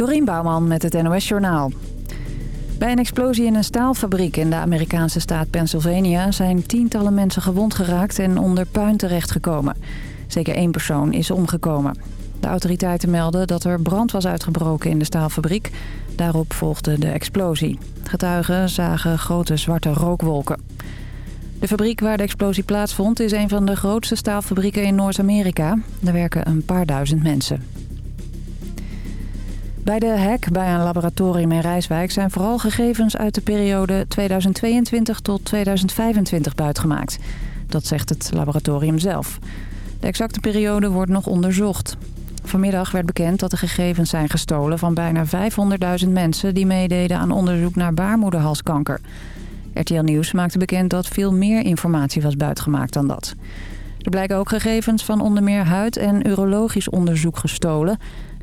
Dorien Bouwman met het NOS Journaal. Bij een explosie in een staalfabriek in de Amerikaanse staat Pennsylvania... zijn tientallen mensen gewond geraakt en onder puin terechtgekomen. Zeker één persoon is omgekomen. De autoriteiten melden dat er brand was uitgebroken in de staalfabriek. Daarop volgde de explosie. Getuigen zagen grote zwarte rookwolken. De fabriek waar de explosie plaatsvond is een van de grootste staalfabrieken in Noord-Amerika. Er werken een paar duizend mensen. Bij de hack bij een laboratorium in Rijswijk zijn vooral gegevens uit de periode 2022 tot 2025 buitgemaakt. Dat zegt het laboratorium zelf. De exacte periode wordt nog onderzocht. Vanmiddag werd bekend dat de gegevens zijn gestolen van bijna 500.000 mensen... die meededen aan onderzoek naar baarmoederhalskanker. RTL Nieuws maakte bekend dat veel meer informatie was buitgemaakt dan dat. Er blijken ook gegevens van onder meer huid- en urologisch onderzoek gestolen.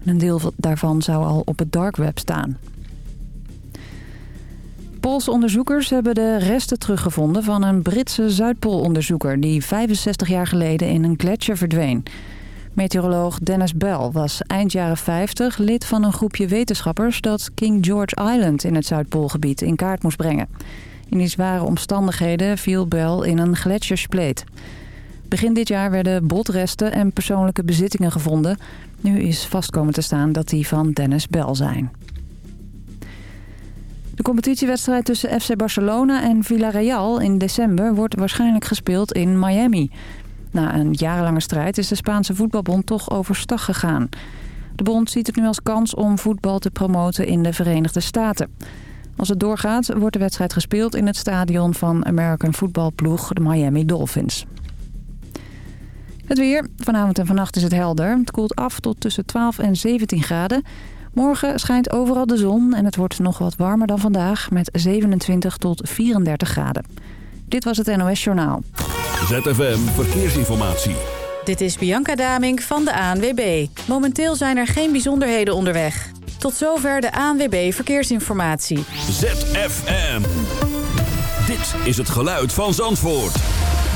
Een deel daarvan zou al op het dark web staan. Poolse onderzoekers hebben de resten teruggevonden van een Britse Zuidpoolonderzoeker... die 65 jaar geleden in een gletsjer verdween. Meteoroloog Dennis Bell was eind jaren 50 lid van een groepje wetenschappers... dat King George Island in het Zuidpoolgebied in kaart moest brengen. In die zware omstandigheden viel Bell in een gletsjerspleet. Begin dit jaar werden botresten en persoonlijke bezittingen gevonden. Nu is vastkomen te staan dat die van Dennis Bell zijn. De competitiewedstrijd tussen FC Barcelona en Villarreal in december wordt waarschijnlijk gespeeld in Miami. Na een jarenlange strijd is de Spaanse voetbalbond toch overstag gegaan. De bond ziet het nu als kans om voetbal te promoten in de Verenigde Staten. Als het doorgaat wordt de wedstrijd gespeeld in het stadion van American voetbalploeg de Miami Dolphins. Het weer. Vanavond en vannacht is het helder. Het koelt af tot tussen 12 en 17 graden. Morgen schijnt overal de zon en het wordt nog wat warmer dan vandaag... met 27 tot 34 graden. Dit was het NOS Journaal. ZFM Verkeersinformatie. Dit is Bianca Damink van de ANWB. Momenteel zijn er geen bijzonderheden onderweg. Tot zover de ANWB Verkeersinformatie. ZFM. Dit is het geluid van Zandvoort.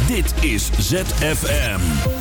Dit is ZFM.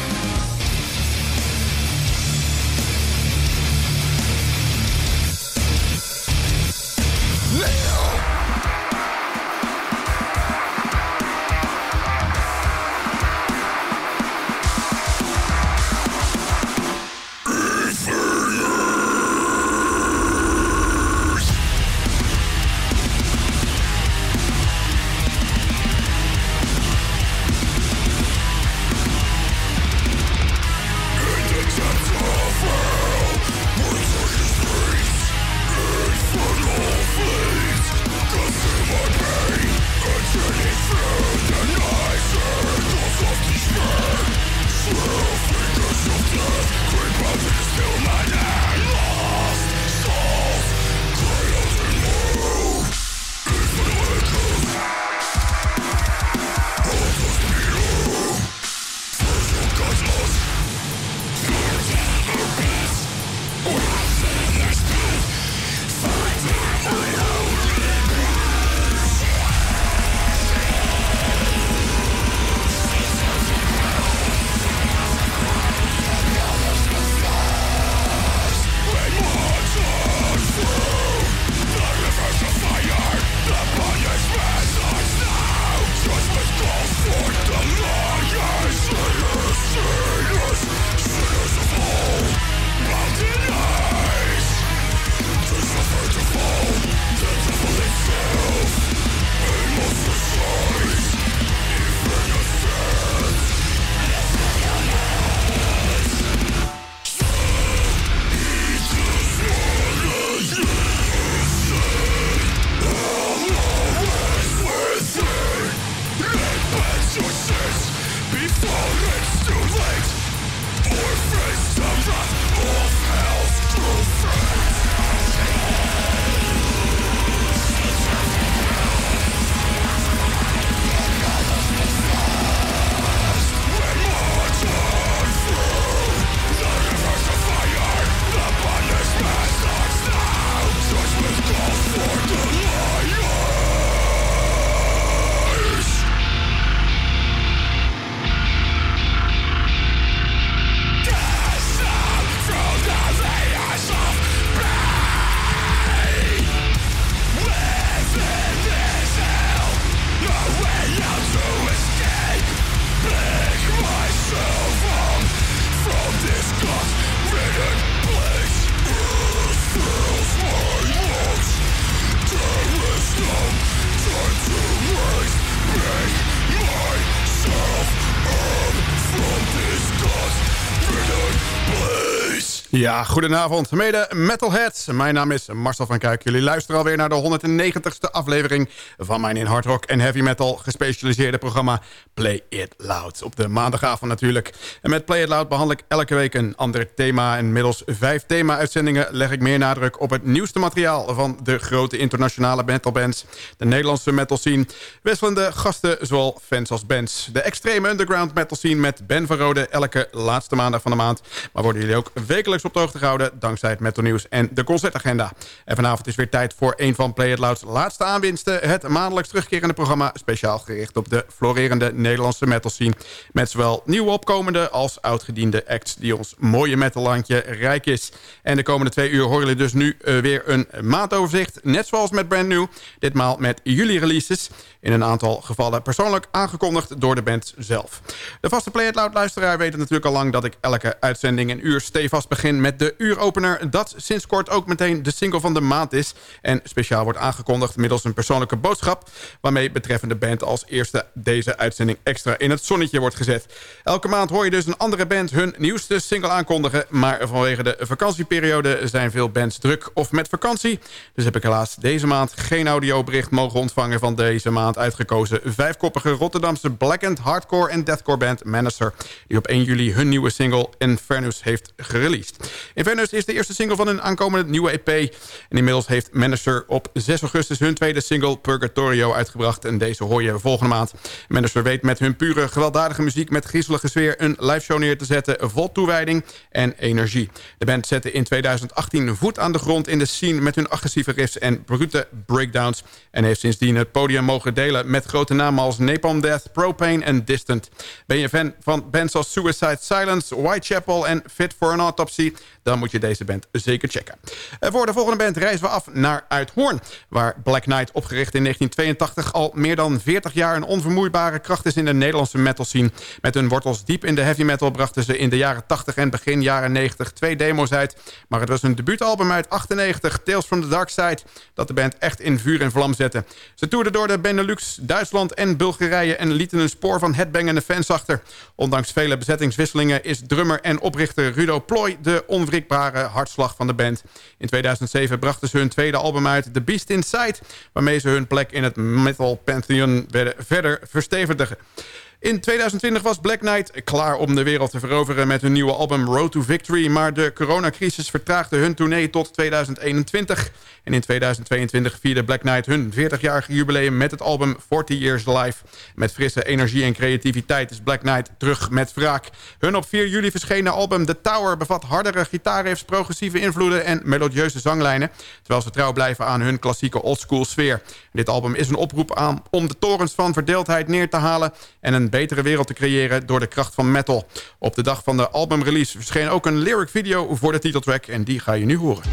Ja, goedenavond, mede metalheads. Mijn naam is Marcel van Kuik. Jullie luisteren alweer naar de 190ste aflevering... van mijn in hard rock en heavy metal gespecialiseerde programma Play It Loud. Op de maandagavond natuurlijk. En met Play It Loud behandel ik elke week een ander thema. En middels vijf thema-uitzendingen leg ik meer nadruk op het nieuwste materiaal... van de grote internationale metalbands, de Nederlandse metal scene... wisselende gasten, zowel fans als bands. De extreme underground metal scene met Ben van Rode elke laatste maandag van de maand. Maar worden jullie ook wekelijks op de hoogte dankzij het Metal Nieuws en de concertagenda. En vanavond is weer tijd voor een van Play It Loud's laatste aanwinsten... het maandelijks terugkerende programma... speciaal gericht op de florerende Nederlandse metal scene... met zowel nieuwe opkomende als oudgediende acts... die ons mooie metallandje rijk is. En de komende twee uur horen jullie dus nu uh, weer een maandoverzicht... net zoals met Brand New, ditmaal met jullie releases... in een aantal gevallen persoonlijk aangekondigd door de band zelf. De vaste Play It Loud luisteraar weet natuurlijk al lang... dat ik elke uitzending een uur stevast begin met de uuropener... dat sinds kort ook meteen de single van de maand is... en speciaal wordt aangekondigd middels een persoonlijke boodschap... waarmee betreffende band als eerste deze uitzending extra in het zonnetje wordt gezet. Elke maand hoor je dus een andere band hun nieuwste single aankondigen... maar vanwege de vakantieperiode zijn veel bands druk of met vakantie. Dus heb ik helaas deze maand geen audiobericht mogen ontvangen... van deze maand uitgekozen vijfkoppige Rotterdamse black and hardcore en deathcore band Menacer... die op 1 juli hun nieuwe single Infernus heeft gereleased. Inverness is de eerste single van een aankomende nieuwe EP. En inmiddels heeft Manager op 6 augustus hun tweede single Purgatorio uitgebracht. En deze hoor je volgende maand. Manager weet met hun pure gewelddadige muziek met griezelige sfeer een liveshow neer te zetten. Vol toewijding en energie. De band zette in 2018 voet aan de grond in de scene met hun agressieve riffs en brute breakdowns. En heeft sindsdien het podium mogen met grote namen als Napalm Death, Propane en Distant. Ben je fan van bands als Suicide Silence, Whitechapel en Fit for an Autopsy? dan moet je deze band zeker checken. Voor de volgende band reizen we af naar Uithoorn... waar Black Knight, opgericht in 1982... al meer dan 40 jaar een onvermoeibare kracht is in de Nederlandse metal scene. Met hun wortels diep in de heavy metal brachten ze in de jaren 80 en begin jaren 90 twee demo's uit. Maar het was hun debuutalbum uit 98, Tales from the Dark Side... dat de band echt in vuur en vlam zette. Ze toerden door de Benelux, Duitsland en Bulgarije... en lieten een spoor van headbangende fans achter. Ondanks vele bezettingswisselingen is drummer en oprichter Rudo Ploy... de onwrikbare hartslag van de band. In 2007 brachten ze hun tweede album uit, The Beast Inside... waarmee ze hun plek in het metal pantheon verder verstevigden. In 2020 was Black Knight klaar om de wereld te veroveren met hun nieuwe album Road to Victory. Maar de coronacrisis vertraagde hun tournee tot 2021. En in 2022 vierde Black Knight hun 40-jarig jubileum met het album 40 Years Live. Met frisse energie en creativiteit is Black Knight terug met wraak. Hun op 4 juli verschenen album The Tower bevat hardere gitaarriffs, progressieve invloeden en melodieuze zanglijnen. Terwijl ze trouw blijven aan hun klassieke oldschool sfeer. Dit album is een oproep aan om de torens van verdeeldheid neer te halen en een betere wereld te creëren door de kracht van metal. Op de dag van de albumrelease verscheen ook een lyric video voor de titeltrack en die ga je nu horen.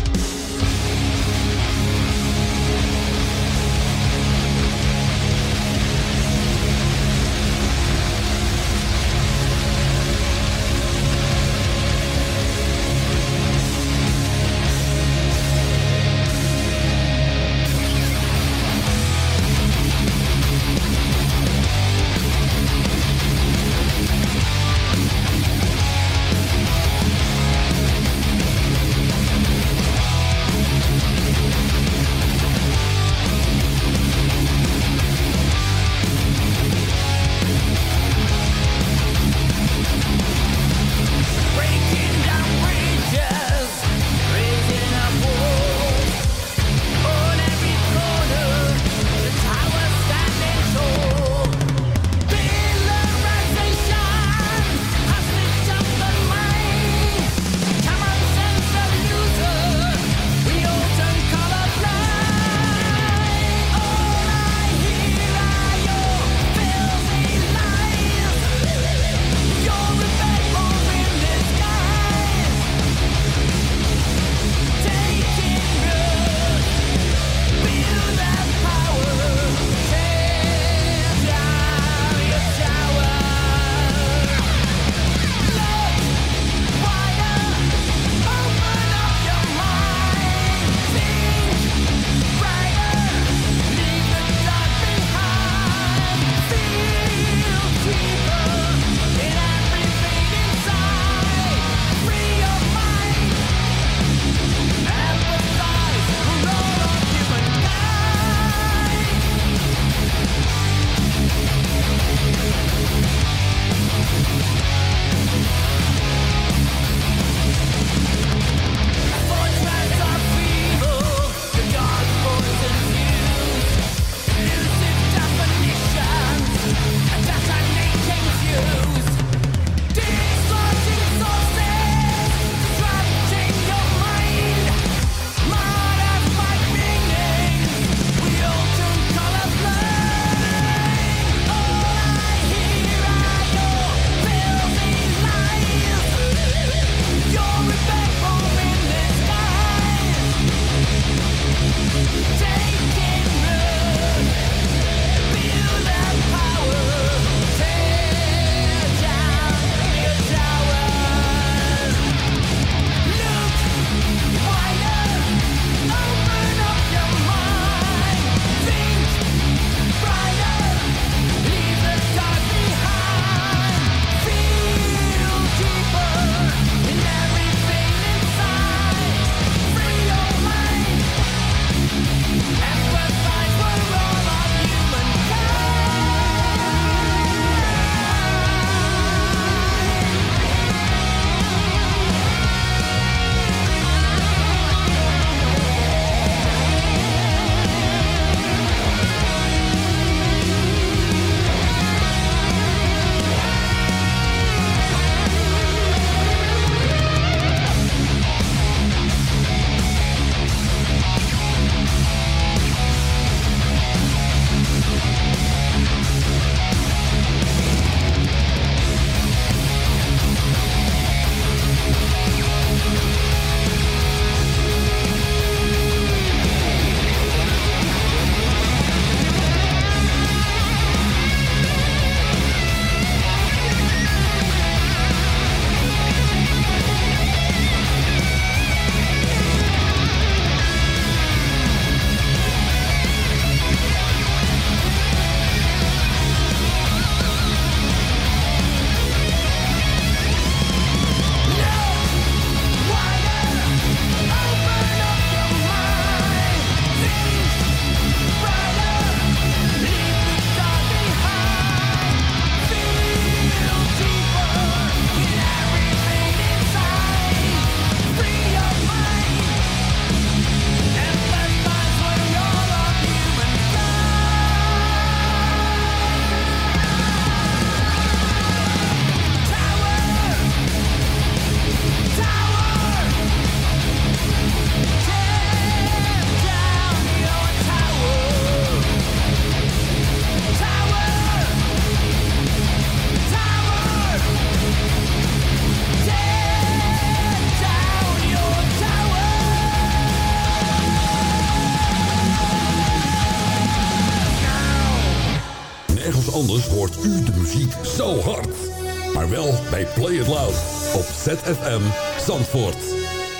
Zandvoort.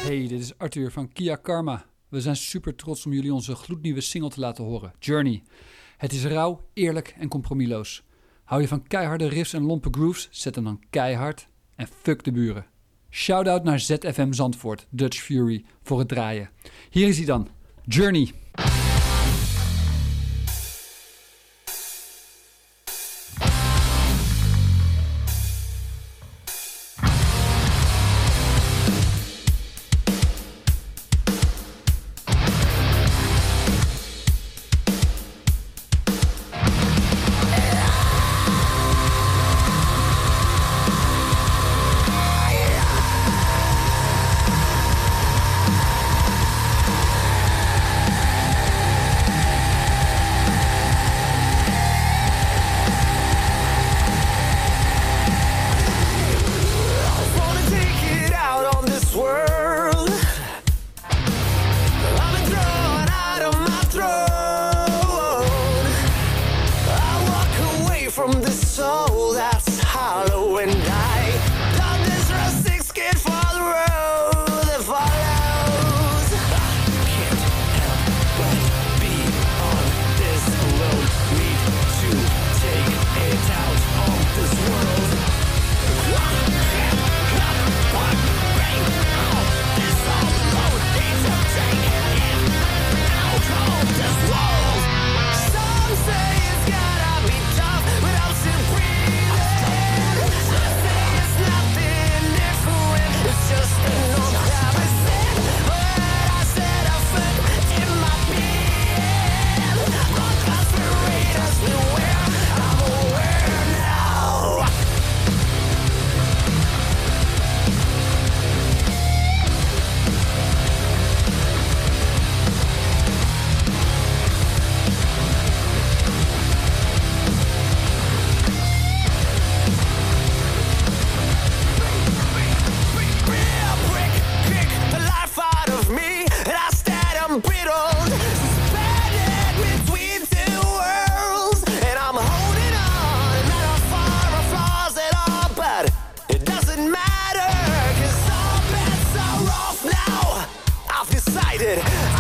Hey, dit is Arthur van Kia Karma. We zijn super trots om jullie onze gloednieuwe single te laten horen, Journey. Het is rauw, eerlijk en compromisloos. Hou je van keiharde riffs en lompe grooves? Zet hem dan keihard en fuck de buren. Shout-out naar ZFM Zandvoort, Dutch Fury, voor het draaien. Hier is hij dan, Journey. excited.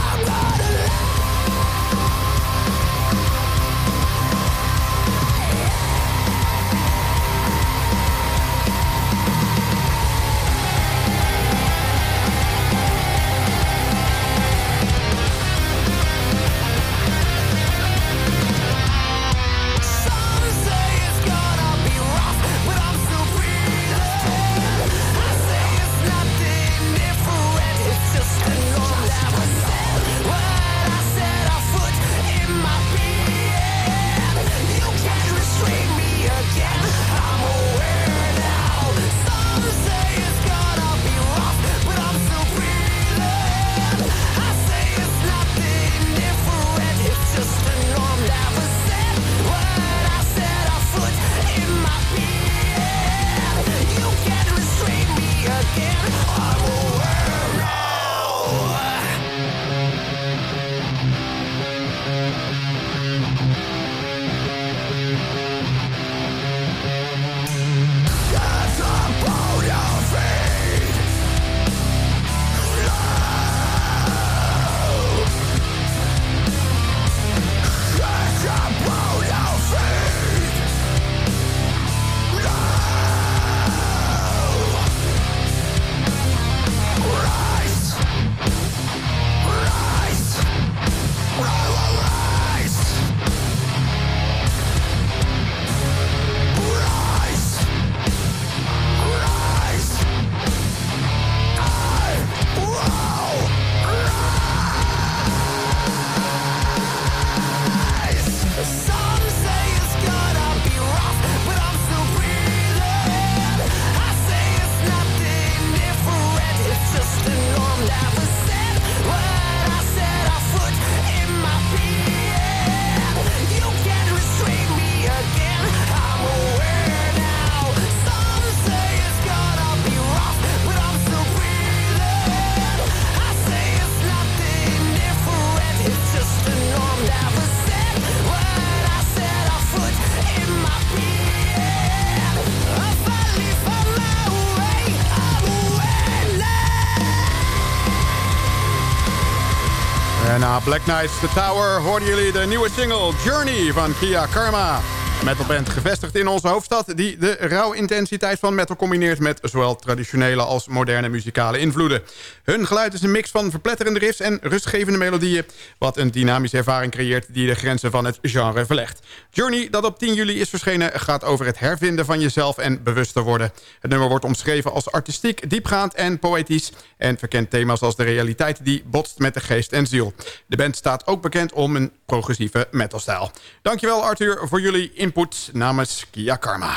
Black Knights The Tower hoorden jullie de nieuwe single Journey van Kia Karma metalband gevestigd in onze hoofdstad... die de rauwe intensiteit van metal combineert... met zowel traditionele als moderne muzikale invloeden. Hun geluid is een mix van verpletterende riffs en rustgevende melodieën... wat een dynamische ervaring creëert die de grenzen van het genre verlegt. Journey, dat op 10 juli is verschenen... gaat over het hervinden van jezelf en bewuster worden. Het nummer wordt omschreven als artistiek, diepgaand en poëtisch... en verkent thema's als de realiteit die botst met de geest en ziel. De band staat ook bekend om een progressieve metalstijl. Dankjewel Arthur voor jullie input namens Kia Karma.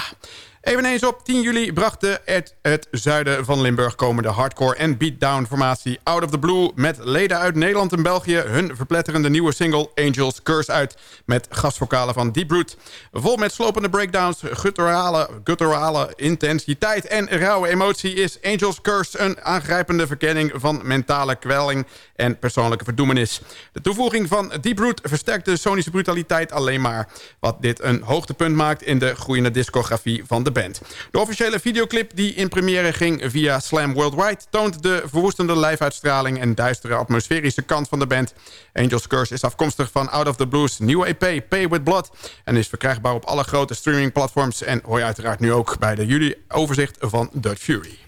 Eveneens op 10 juli bracht de het, het zuiden van Limburg komende hardcore en beatdown formatie Out of the Blue met leden uit Nederland en België hun verpletterende nieuwe single Angels Curse uit met gastvokalen van Deep Root. Vol met slopende breakdowns, gutturale, gutturale intensiteit en rauwe emotie is Angels Curse een aangrijpende verkenning van mentale kwelling en persoonlijke verdoemenis. De toevoeging van Deep Root versterkt de sonische brutaliteit alleen maar, wat dit een hoogtepunt maakt in de groeiende discografie van de band. De officiële videoclip die in première ging via Slam Worldwide... toont de verwoestende live-uitstraling en duistere atmosferische kant van de band. Angels Curse is afkomstig van Out of the Blues nieuwe EP Pay With Blood... en is verkrijgbaar op alle grote streamingplatforms... en hoor je uiteraard nu ook bij de juli overzicht van Dutch Fury.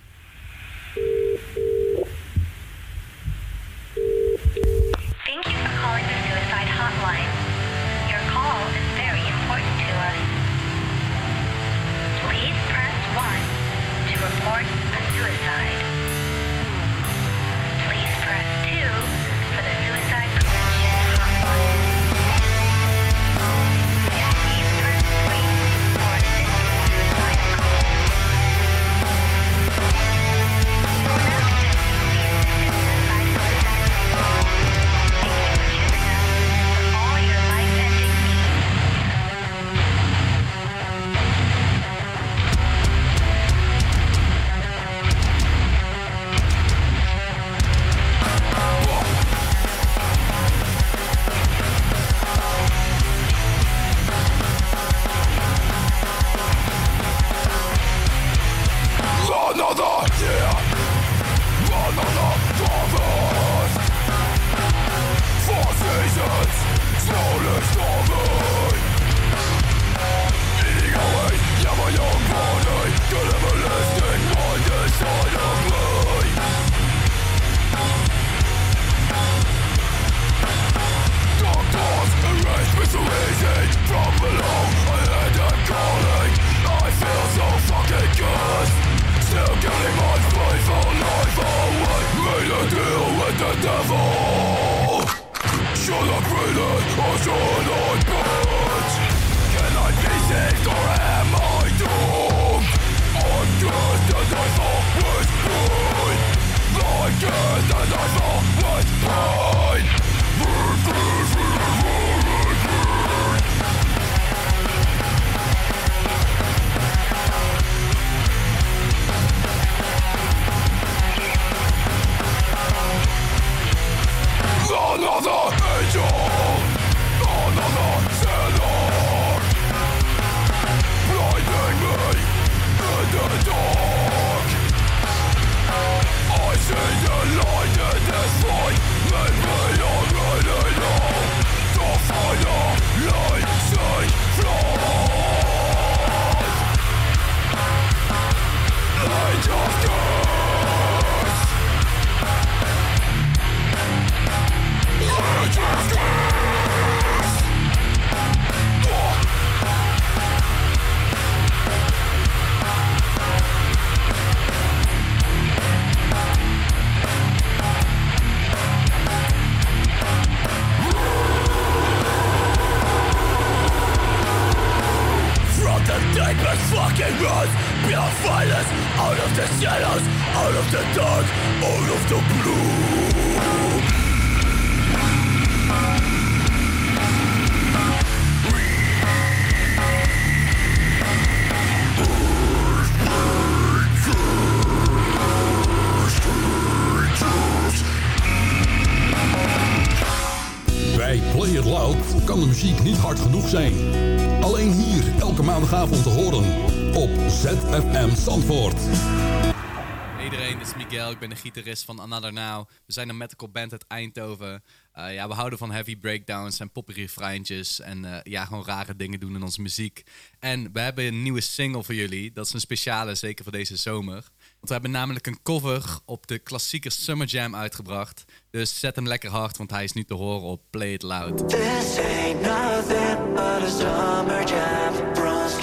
Ik ben de gitarist van Another Now. We zijn een metalcore band uit Eindhoven. Uh, ja, we houden van heavy breakdowns en poppy refreintjes. En uh, ja, gewoon rare dingen doen in onze muziek. En we hebben een nieuwe single voor jullie. Dat is een speciale, zeker voor deze zomer. Want we hebben namelijk een cover op de klassieke Summer Jam uitgebracht. Dus zet hem lekker hard, want hij is nu te horen op Play It Loud. This ain't nothing but a summer jam. Bronze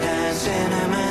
and cinnamon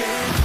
can't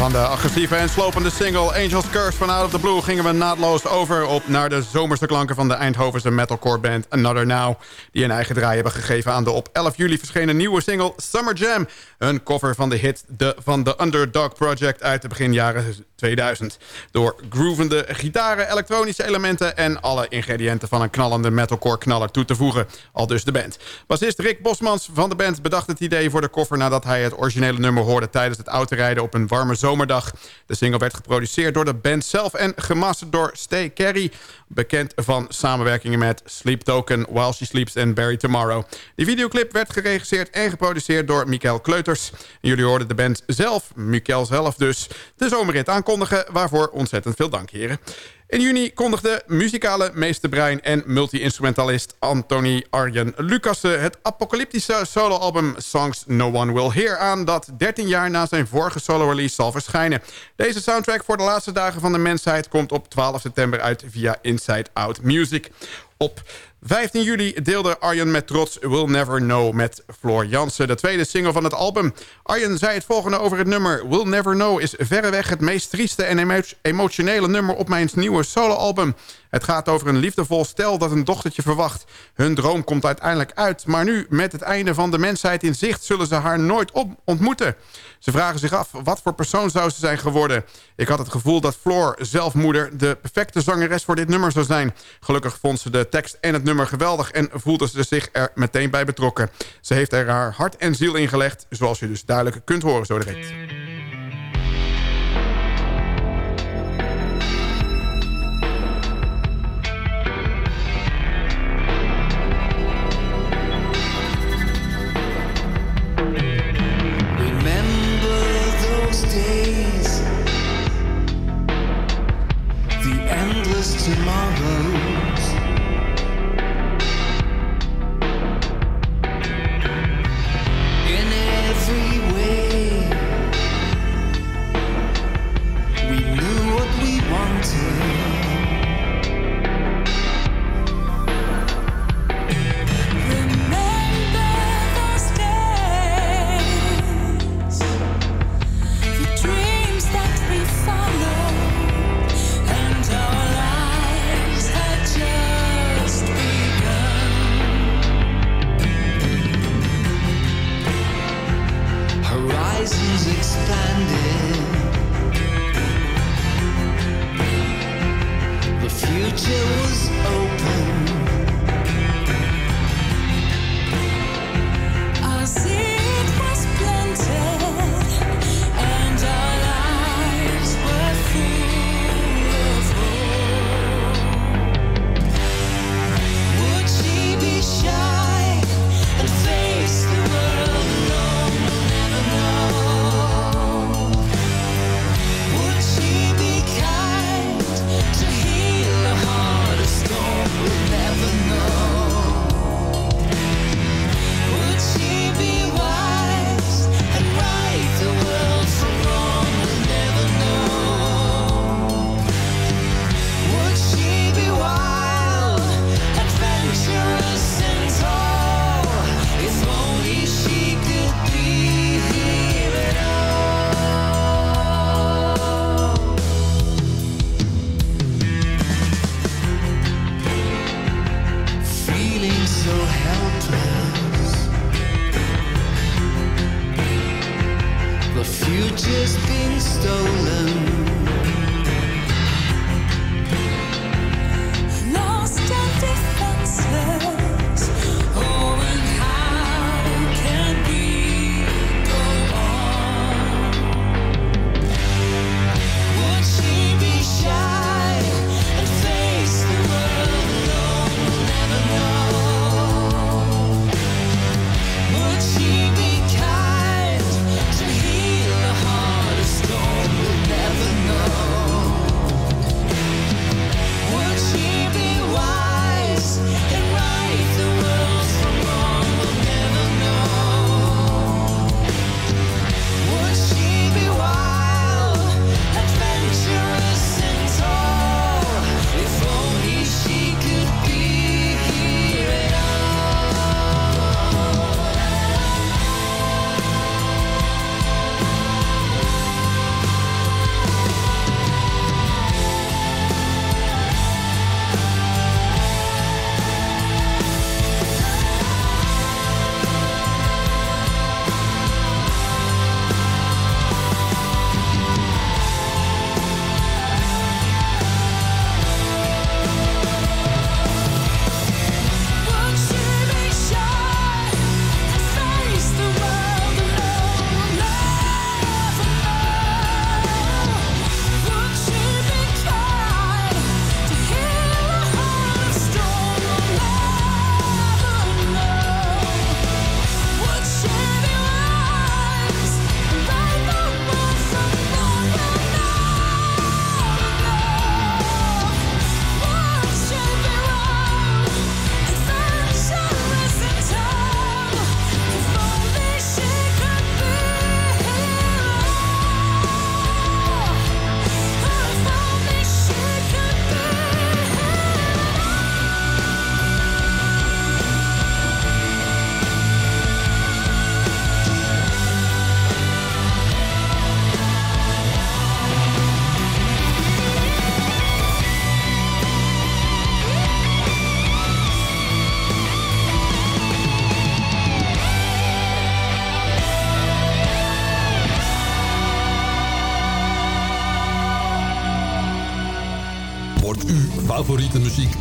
Van de agressieve en slopende single Angels Curse van Out of the Blue... gingen we naadloos over op naar de zomerste klanken van de Eindhovense metalcore band Another Now... die een eigen draai hebben gegeven aan de op 11 juli verschenen nieuwe single Summer Jam. Een cover van de hit van The Underdog Project uit de begin jaren 2000. Door groovende gitaren, elektronische elementen... en alle ingrediënten van een knallende metalcore knaller toe te voegen. Al dus de band. Bassist Rick Bosmans van de band bedacht het idee voor de cover... nadat hij het originele nummer hoorde tijdens het autorijden op een warme zomerdag. De single werd geproduceerd door de band zelf en gemasterd door Stay Carey... bekend van samenwerkingen met Sleep Token, While She Sleeps en Barry Tomorrow. Die videoclip werd geregisseerd en geproduceerd door Mikael Kleuters. jullie hoorden de band zelf, Mikael zelf dus, de zomerrit aankondigen... waarvoor ontzettend veel dank, heren. In juni kondigde muzikale meesterbrein en multi-instrumentalist Anthony Arjen Lucassen... het apocalyptische soloalbum Songs No One Will Hear aan... dat 13 jaar na zijn vorige solo-release zal verschijnen. Deze soundtrack voor de laatste dagen van de mensheid... komt op 12 september uit via Inside Out Music. Op 15 juli deelde Arjen met trots Will Never Know met Floor Jansen, de tweede single van het album. Arjen zei het volgende over het nummer. Will Never Know is verreweg het meest trieste en emotionele nummer op mijn nieuwe soloalbum. Het gaat over een liefdevol stel dat een dochtertje verwacht. Hun droom komt uiteindelijk uit, maar nu met het einde van de mensheid in zicht... zullen ze haar nooit ontmoeten. Ze vragen zich af, wat voor persoon zou ze zijn geworden? Ik had het gevoel dat Floor, zelfmoeder, de perfecte zangeres voor dit nummer zou zijn. Gelukkig vond ze de tekst en het nummer geweldig... en voelde ze zich er meteen bij betrokken. Ze heeft er haar hart en ziel in gelegd, zoals je dus duidelijk kunt horen zo direct.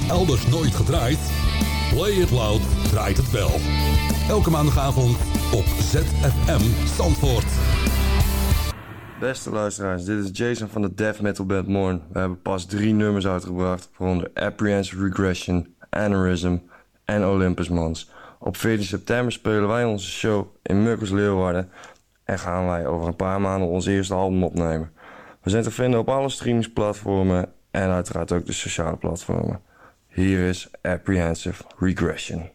Elders nooit gedraaid? Play It Loud draait het wel. Elke maandagavond op ZFM Zandvoort. Beste luisteraars, dit is Jason van de death metal band Morn. We hebben pas drie nummers uitgebracht, waaronder Apprehensive Regression, Aneurysm en Olympus Mons. Op 14 september spelen wij onze show in Mukkers Leeuwarden en gaan wij over een paar maanden ons eerste album opnemen. We zijn te vinden op alle streamingsplatformen en uiteraard ook de sociale platformen. Hier is Apprehensive Regression.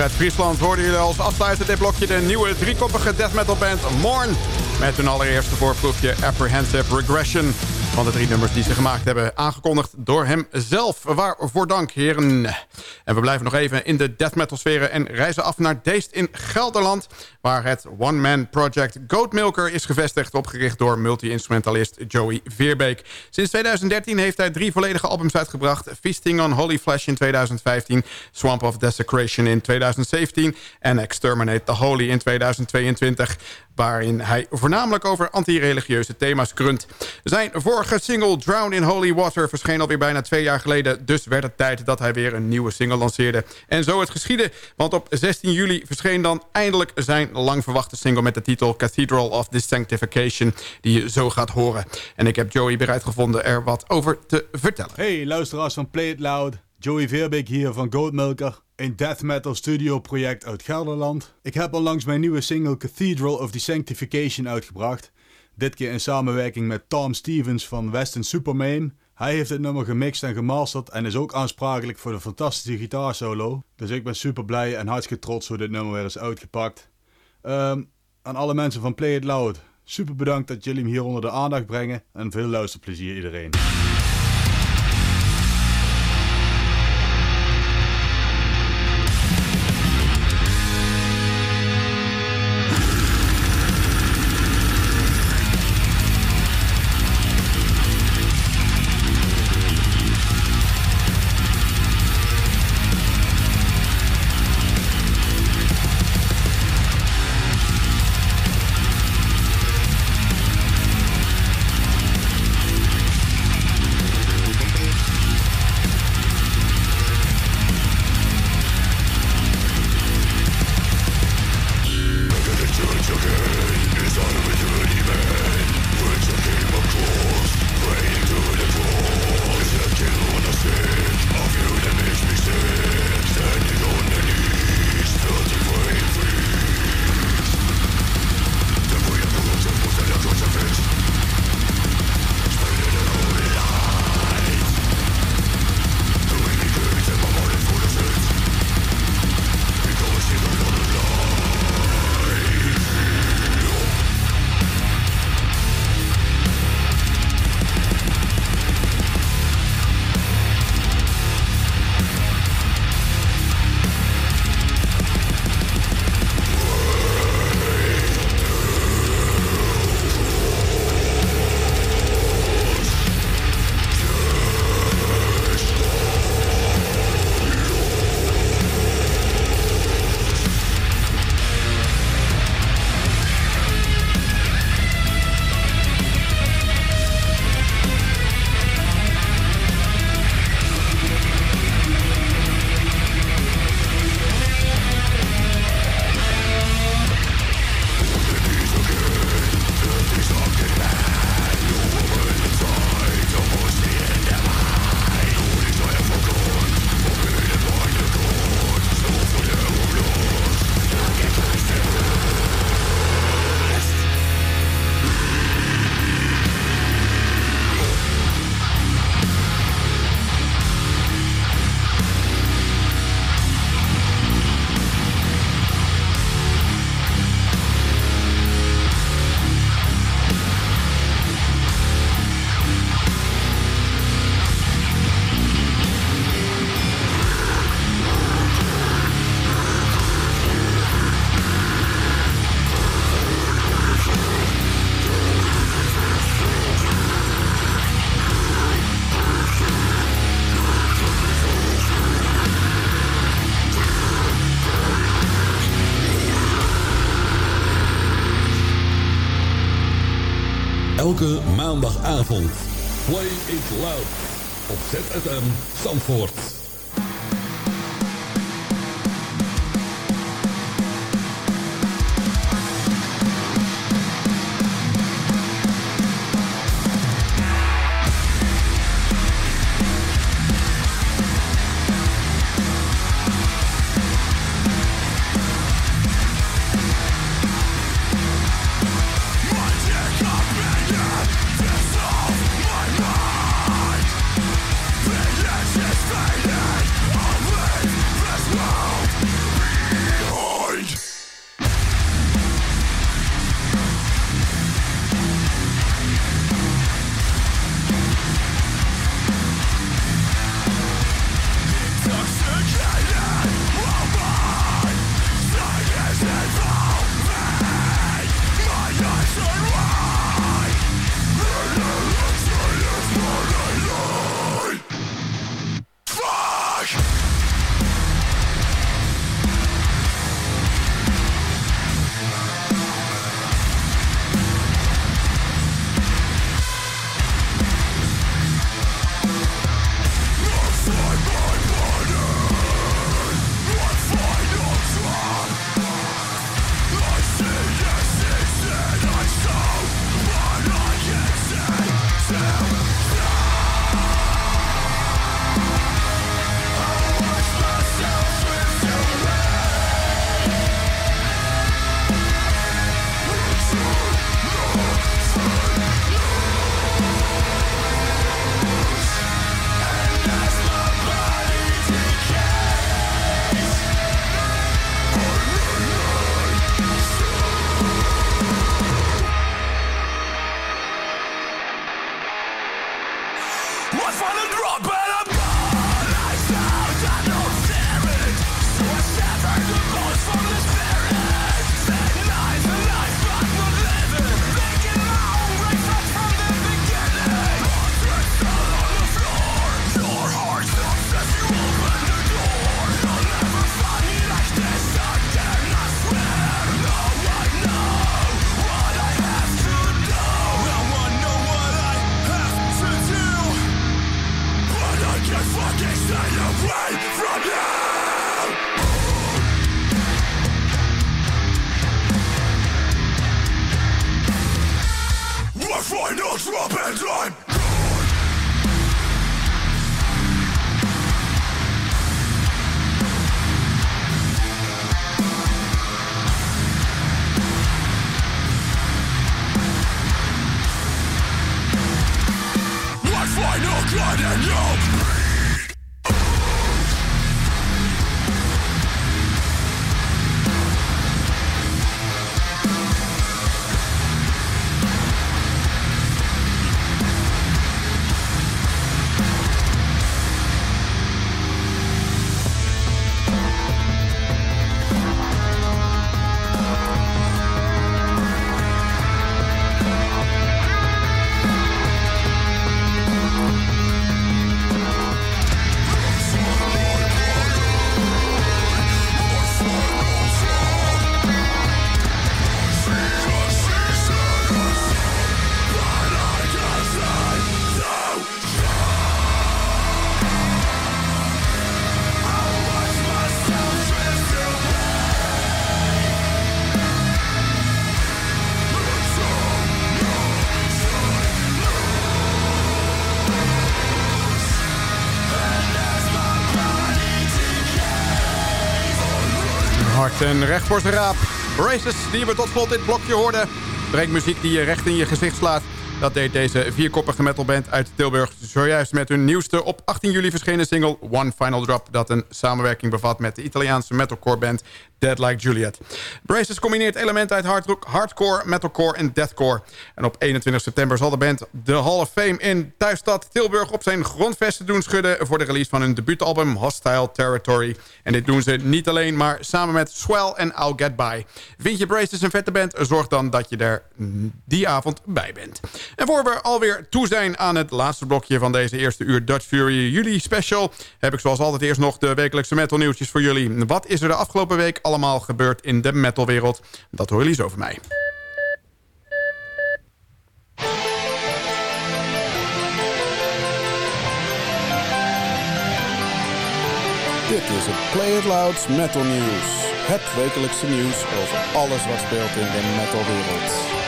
Uit Friesland hoorden jullie als afsluiter dit blokje de nieuwe driekoppige death metal band Morn. Met hun allereerste voorproefje Apprehensive Regression. Van de drie nummers die ze gemaakt hebben, aangekondigd door hemzelf. Waarvoor dank, heren. En we blijven nog even in de death metal sferen en reizen af naar Deest in Gelderland... waar het one-man project Goatmilker is gevestigd... opgericht door multi-instrumentalist Joey Veerbeek. Sinds 2013 heeft hij drie volledige albums uitgebracht... Feasting on Holy Flesh in 2015, Swamp of Desecration in 2017... en Exterminate the Holy in 2022 waarin hij voornamelijk over anti-religieuze thema's grunt. Zijn vorige single Drown in Holy Water verscheen alweer bijna twee jaar geleden... dus werd het tijd dat hij weer een nieuwe single lanceerde. En zo het geschiedde, want op 16 juli verscheen dan eindelijk zijn lang verwachte single... met de titel Cathedral of Sanctification, die je zo gaat horen. En ik heb Joey bereid gevonden er wat over te vertellen. Hey luisteraars van Play It Loud, Joey Veerbeek hier van Goatmilker een death metal studio project uit Gelderland. Ik heb onlangs mijn nieuwe single Cathedral of Sanctification uitgebracht. Dit keer in samenwerking met Tom Stevens van Western Superman. Hij heeft het nummer gemixt en gemasterd en is ook aansprakelijk voor de fantastische gitaarsolo. Dus ik ben super blij en hartstikke trots hoe dit nummer weer is uitgepakt. Um, aan alle mensen van Play It Loud, super bedankt dat jullie hem hier onder de aandacht brengen en veel luisterplezier iedereen. What's on the drop, better? drop and I'm. One final gun and you zijn raap. Races die we tot slot dit blokje hoorden. Brengt muziek die je recht in je gezicht slaat. Dat deed deze vierkoppige metalband uit Tilburg zojuist met hun nieuwste op 18 juli verschenen single One Final Drop... dat een samenwerking bevat met de Italiaanse metalcore band Dead Like Juliet. Braces combineert elementen uit hardrock, hardcore, metalcore en deathcore. En op 21 september zal de band de Hall of Fame in thuisstad Tilburg... op zijn grondvesten doen schudden voor de release van hun debuutalbum Hostile Territory. En dit doen ze niet alleen, maar samen met Swell en I'll Get By. Vind je Braces een vette band? Zorg dan dat je er die avond bij bent. En voor we alweer toe zijn aan het laatste blokje van deze eerste uur Dutch Fury juli special... heb ik zoals altijd eerst nog de wekelijkse metal nieuwtjes voor jullie. Wat is er de afgelopen week allemaal gebeurd in de metalwereld? Dat horen jullie zo van mij. Dit is het Play It Louds Metal News. Het wekelijkse nieuws over alles wat speelt in de metalwereld.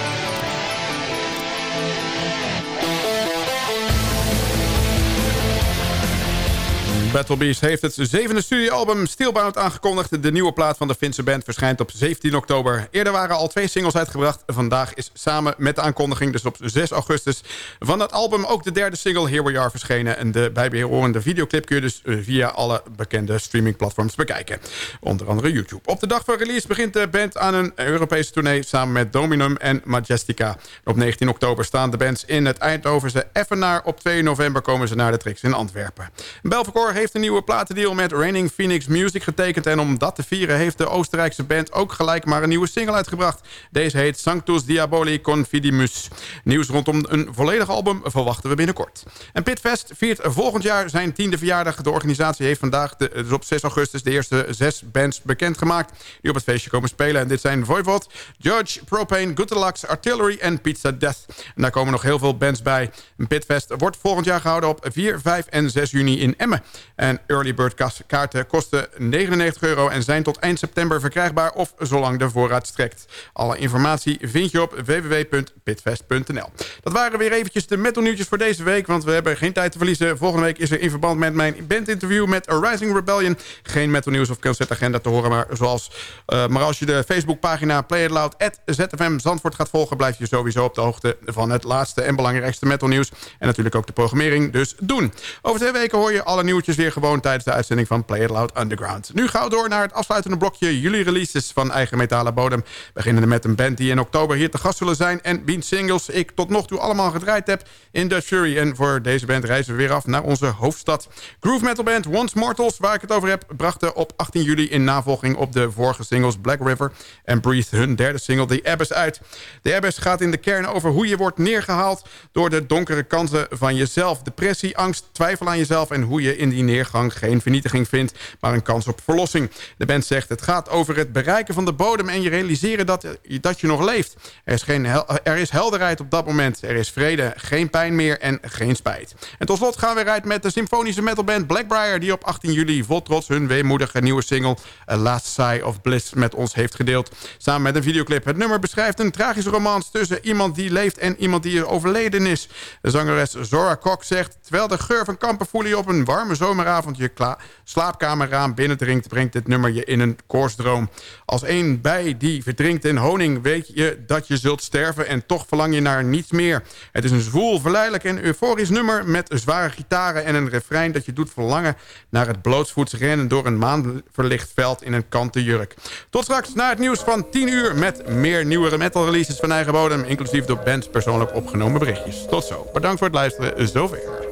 Battle Beast heeft het zevende studioalbum Steelbound aangekondigd. De nieuwe plaat van de Finse band verschijnt op 17 oktober. Eerder waren al twee singles uitgebracht. Vandaag is samen met de aankondiging, dus op 6 augustus... van het album ook de derde single Here We Are verschenen. En de bijbehorende videoclip kun je dus eh, via alle bekende streamingplatforms bekijken. Onder andere YouTube. Op de dag van release begint de band aan een Europese tournee... samen met Dominum en Majestica. Op 19 oktober staan de bands in het Eindhovense Effenaar. Op 2 november komen ze naar de Trix in Antwerpen. Belfacor heeft een nieuwe platendeal met Raining Phoenix Music getekend... en om dat te vieren heeft de Oostenrijkse band ook gelijk maar een nieuwe single uitgebracht. Deze heet Sanctus Diaboli Confidimus. Nieuws rondom een volledig album verwachten we binnenkort. En Pitfest viert volgend jaar zijn tiende verjaardag. De organisatie heeft vandaag, de, dus op 6 augustus, de eerste zes bands bekendgemaakt... die op het feestje komen spelen. En dit zijn Voivod, Judge, Propane, Good Deluxe, Artillery en Pizza Death. En daar komen nog heel veel bands bij. Pitfest wordt volgend jaar gehouden op 4, 5 en 6 juni in Emmen. En early bird kaarten kosten 99 euro en zijn tot eind september verkrijgbaar of zolang de voorraad strekt. Alle informatie vind je op www.pitfest.nl. Dat waren weer eventjes de metal nieuwtjes voor deze week, want we hebben geen tijd te verliezen. Volgende week is er in verband met mijn bandinterview met A Rising Rebellion geen metal nieuws of concertagenda te horen, maar zoals uh, maar als je de Facebookpagina Play It Loud ZFM Zandvoort gaat volgen, blijf je sowieso op de hoogte van het laatste en belangrijkste metal nieuws en natuurlijk ook de programmering. Dus doen. Over twee weken hoor je alle nieuwtjes weer gewoon tijdens de uitzending van Play It Loud Underground. Nu gauw door naar het afsluitende blokje jullie releases van eigen metalen bodem. Beginnende met een band die in oktober hier te gast zullen zijn... en wiens singles ik tot nog toe allemaal gedraaid heb in Dutch Fury. En voor deze band reizen we weer af naar onze hoofdstad. Groove metal band Once Mortals, waar ik het over heb... brachten op 18 juli in navolging op de vorige singles Black River en Breathe hun derde single The Abyss uit. The Abyss gaat in de kern over hoe je wordt neergehaald... door de donkere kanten van jezelf. Depressie, angst, twijfel aan jezelf... en hoe je in die geen vernietiging vindt... maar een kans op verlossing. De band zegt het gaat over het bereiken van de bodem... en je realiseren dat, dat je nog leeft. Er is, geen er is helderheid op dat moment. Er is vrede, geen pijn meer en geen spijt. En tot slot gaan we eruit met de symfonische metalband Blackbriar... die op 18 juli vol trots hun weemoedige nieuwe single... A Last Sigh of Bliss met ons heeft gedeeld. Samen met een videoclip. Het nummer beschrijft een tragische romans tussen iemand die leeft... en iemand die overleden is. De zangeres Zora Kok zegt... terwijl de geur van kamperfoelie op een warme zomeravond... je slaapkamerraam binnendringt... brengt dit nummer je in een koorsdroom. Als een bij die verdrinkt in honing... weet je dat je zult sterven en toch verlang je naar niets meer. Het is een zwoel, verleidelijk en euforisch nummer... met zware gitaren en een refrein dat je doet verlangen... naar het blootsvoets rennen door een maanverlicht veld in een kanten jurk. Tot straks na het nieuws van 10 uur... met meer nieuwere metal releases van eigen bodem... inclusief door bands persoonlijk opgenomen berichtjes. Tot zo. Bedankt voor het luisteren. Zover.